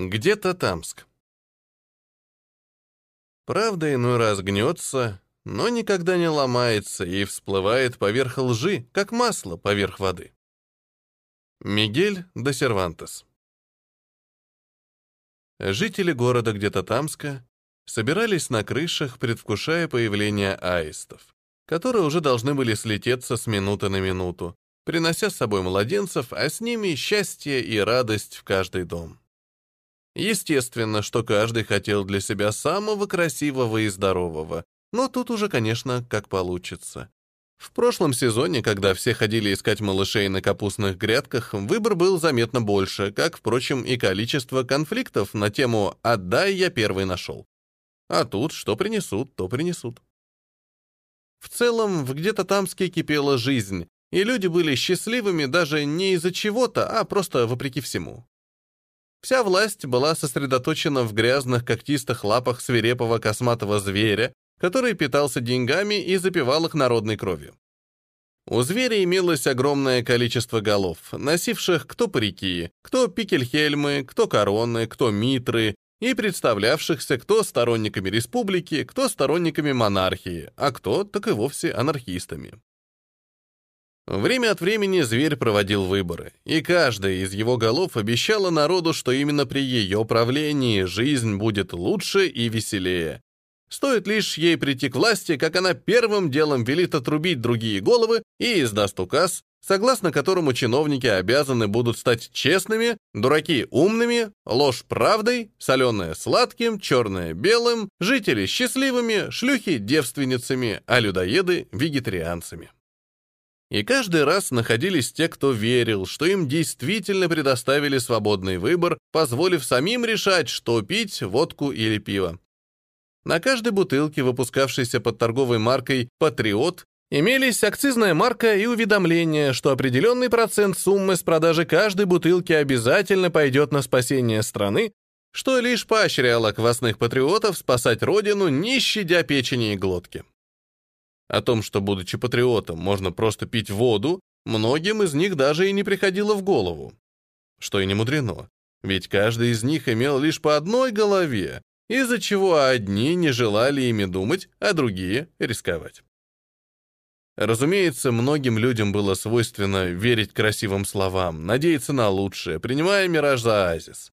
Где-то Тамск. Правда иной раз гнется, но никогда не ломается и всплывает поверх лжи, как масло поверх воды. Мигель де Сервантес Жители города где-то Тамска собирались на крышах, предвкушая появление аистов, которые уже должны были слететься с минуты на минуту, принося с собой младенцев, а с ними счастье и радость в каждый дом. Естественно, что каждый хотел для себя самого красивого и здорового, но тут уже, конечно, как получится. В прошлом сезоне, когда все ходили искать малышей на капустных грядках, выбор был заметно больше, как, впрочем, и количество конфликтов на тему «отдай, я первый нашел». А тут что принесут, то принесут. В целом, в где-то Тамске кипела жизнь, и люди были счастливыми даже не из-за чего-то, а просто вопреки всему. Вся власть была сосредоточена в грязных когтистых лапах свирепого косматого зверя, который питался деньгами и запивал их народной кровью. У зверя имелось огромное количество голов, носивших кто парики, кто пикельхельмы, кто короны, кто митры, и представлявшихся кто сторонниками республики, кто сторонниками монархии, а кто так и вовсе анархистами. Время от времени зверь проводил выборы, и каждая из его голов обещала народу, что именно при ее правлении жизнь будет лучше и веселее. Стоит лишь ей прийти к власти, как она первым делом велит отрубить другие головы и издаст указ, согласно которому чиновники обязаны будут стать честными, дураки умными, ложь правдой, соленое сладким, черное белым, жители счастливыми, шлюхи девственницами, а людоеды вегетарианцами. И каждый раз находились те, кто верил, что им действительно предоставили свободный выбор, позволив самим решать, что пить, водку или пиво. На каждой бутылке, выпускавшейся под торговой маркой «Патриот», имелись акцизная марка и уведомление, что определенный процент суммы с продажи каждой бутылки обязательно пойдет на спасение страны, что лишь поощряло квасных патриотов спасать родину, не щадя печени и глотки. О том, что, будучи патриотом, можно просто пить воду, многим из них даже и не приходило в голову. Что и не мудрено, ведь каждый из них имел лишь по одной голове, из-за чего одни не желали ими думать, а другие — рисковать. Разумеется, многим людям было свойственно верить красивым словам, надеяться на лучшее, принимая мираж за оазис.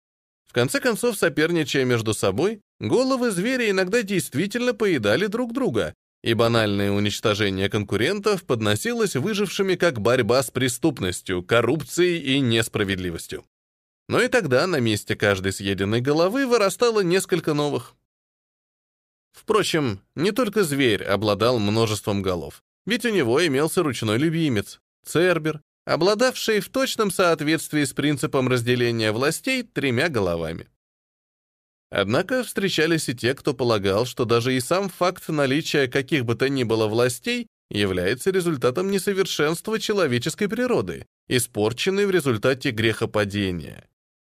В конце концов, соперничая между собой, головы зверя иногда действительно поедали друг друга, и банальное уничтожение конкурентов подносилось выжившими как борьба с преступностью, коррупцией и несправедливостью. Но и тогда на месте каждой съеденной головы вырастало несколько новых. Впрочем, не только зверь обладал множеством голов, ведь у него имелся ручной любимец, Цербер, обладавший в точном соответствии с принципом разделения властей тремя головами. Однако встречались и те, кто полагал, что даже и сам факт наличия каких бы то ни было властей является результатом несовершенства человеческой природы, испорченной в результате грехопадения.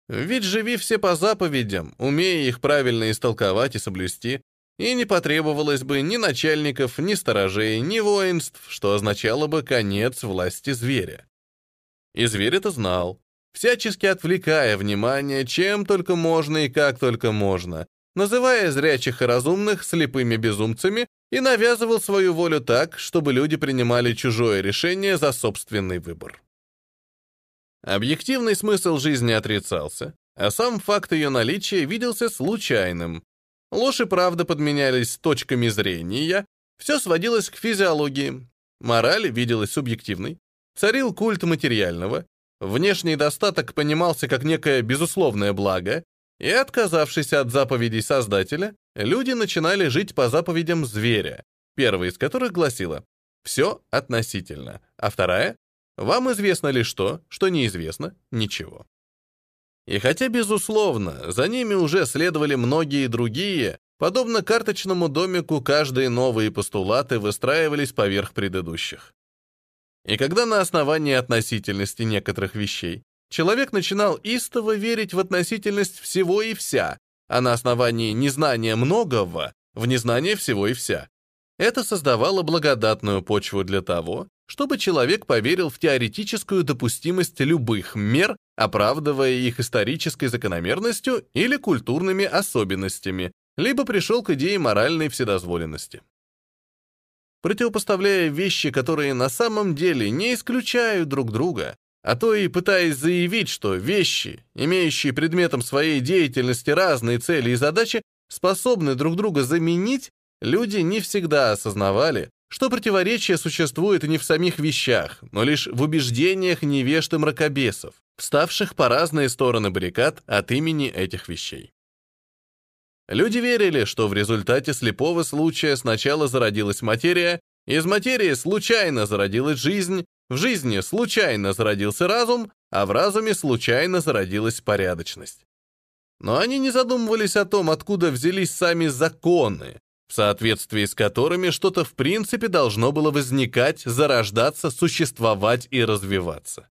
Ведь живи все по заповедям, умея их правильно истолковать и соблюсти, и не потребовалось бы ни начальников, ни сторожей, ни воинств, что означало бы конец власти зверя. И зверь это знал, всячески отвлекая внимание, чем только можно и как только можно, называя зрячих и разумных слепыми безумцами и навязывал свою волю так, чтобы люди принимали чужое решение за собственный выбор. Объективный смысл жизни отрицался, а сам факт ее наличия виделся случайным. Ложь и правда подменялись точками зрения, все сводилось к физиологии. Мораль виделась субъективной, царил культ материального, Внешний достаток понимался как некое безусловное благо, и, отказавшись от заповедей Создателя, люди начинали жить по заповедям зверя, первая из которых гласила «все относительно», а вторая «вам известно лишь то, что неизвестно ничего». И хотя, безусловно, за ними уже следовали многие другие, подобно карточному домику, каждые новые постулаты выстраивались поверх предыдущих. И когда на основании относительности некоторых вещей человек начинал истово верить в относительность всего и вся, а на основании незнания многого в незнание всего и вся, это создавало благодатную почву для того, чтобы человек поверил в теоретическую допустимость любых мер оправдывая их исторической закономерностью или культурными особенностями, либо пришел к идее моральной вседозволенности. Противопоставляя вещи, которые на самом деле не исключают друг друга, а то и пытаясь заявить, что вещи, имеющие предметом своей деятельности разные цели и задачи, способны друг друга заменить, люди не всегда осознавали, что противоречие существует не в самих вещах, но лишь в убеждениях невежд и мракобесов, вставших по разные стороны баррикад от имени этих вещей. Люди верили, что в результате слепого случая сначала зародилась материя, из материи случайно зародилась жизнь, в жизни случайно зародился разум, а в разуме случайно зародилась порядочность. Но они не задумывались о том, откуда взялись сами законы, в соответствии с которыми что-то в принципе должно было возникать, зарождаться, существовать и развиваться.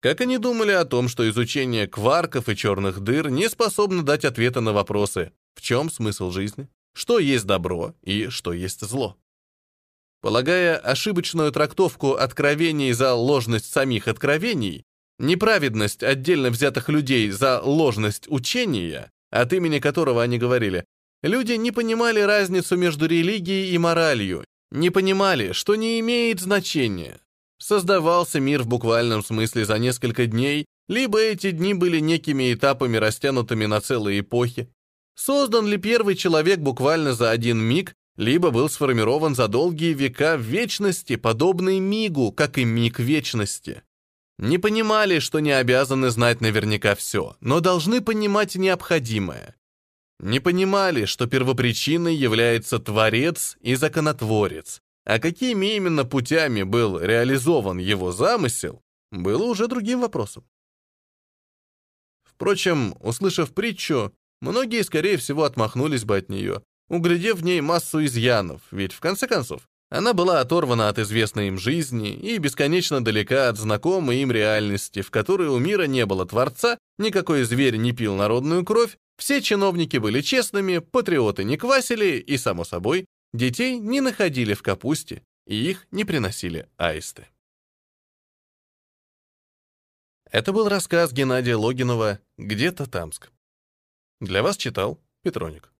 Как они думали о том, что изучение кварков и черных дыр не способно дать ответа на вопросы в чем смысл жизни, что есть добро и что есть зло. Полагая ошибочную трактовку откровений за ложность самих откровений, неправедность отдельно взятых людей за ложность учения, от имени которого они говорили, люди не понимали разницу между религией и моралью, не понимали, что не имеет значения. Создавался мир в буквальном смысле за несколько дней, либо эти дни были некими этапами, растянутыми на целые эпохи. Создан ли первый человек буквально за один миг, либо был сформирован за долгие века в вечности, подобный мигу, как и миг вечности. Не понимали, что не обязаны знать наверняка все, но должны понимать необходимое. Не понимали, что первопричиной является Творец и Законотворец, а какими именно путями был реализован его замысел, было уже другим вопросом. Впрочем, услышав притчу, Многие, скорее всего, отмахнулись бы от нее, углядев в ней массу изъянов, ведь, в конце концов, она была оторвана от известной им жизни и бесконечно далека от знакомой им реальности, в которой у мира не было Творца, никакой зверь не пил народную кровь, все чиновники были честными, патриоты не квасили и, само собой, детей не находили в капусте и их не приносили аисты. Это был рассказ Геннадия Логинова «Где-то Тамск». Для вас читал Петроник.